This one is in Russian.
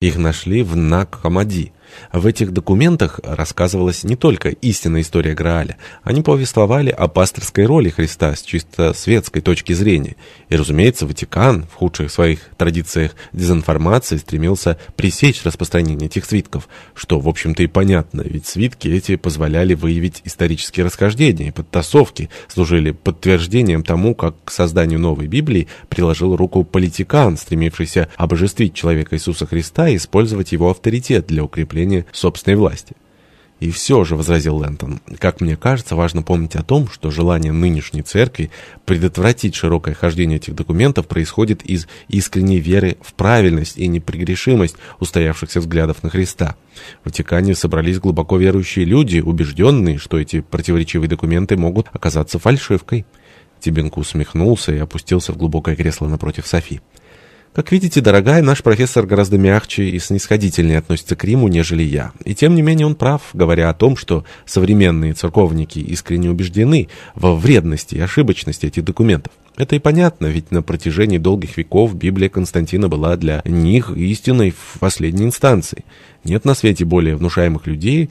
Их нашли в Накамади. В этих документах рассказывалась не только истинная история Грааля, они повествовали о пасторской роли Христа с чисто светской точки зрения. И, разумеется, Ватикан в худших своих традициях дезинформации стремился пресечь распространение этих свитков, что, в общем-то, и понятно, ведь свитки эти позволяли выявить исторические расхождения и подтасовки, служили подтверждением тому, как к созданию новой Библии приложил руку политикан, стремившийся обожествить человека Иисуса Христа и использовать его авторитет для укрепления собственной власти. И все же, — возразил Лэнтон, — как мне кажется, важно помнить о том, что желание нынешней церкви предотвратить широкое хождение этих документов происходит из искренней веры в правильность и непрегрешимость устоявшихся взглядов на Христа. В Ватикане собрались глубоко верующие люди, убежденные, что эти противоречивые документы могут оказаться фальшивкой. Тибенку усмехнулся и опустился в глубокое кресло напротив Софи. Как видите, дорогая, наш профессор гораздо мягче и снисходительнее относится к Риму, нежели я. И тем не менее он прав, говоря о том, что современные церковники искренне убеждены во вредности и ошибочности этих документов. Это и понятно, ведь на протяжении долгих веков Библия Константина была для них истиной в последней инстанции. Нет на свете более внушаемых людей,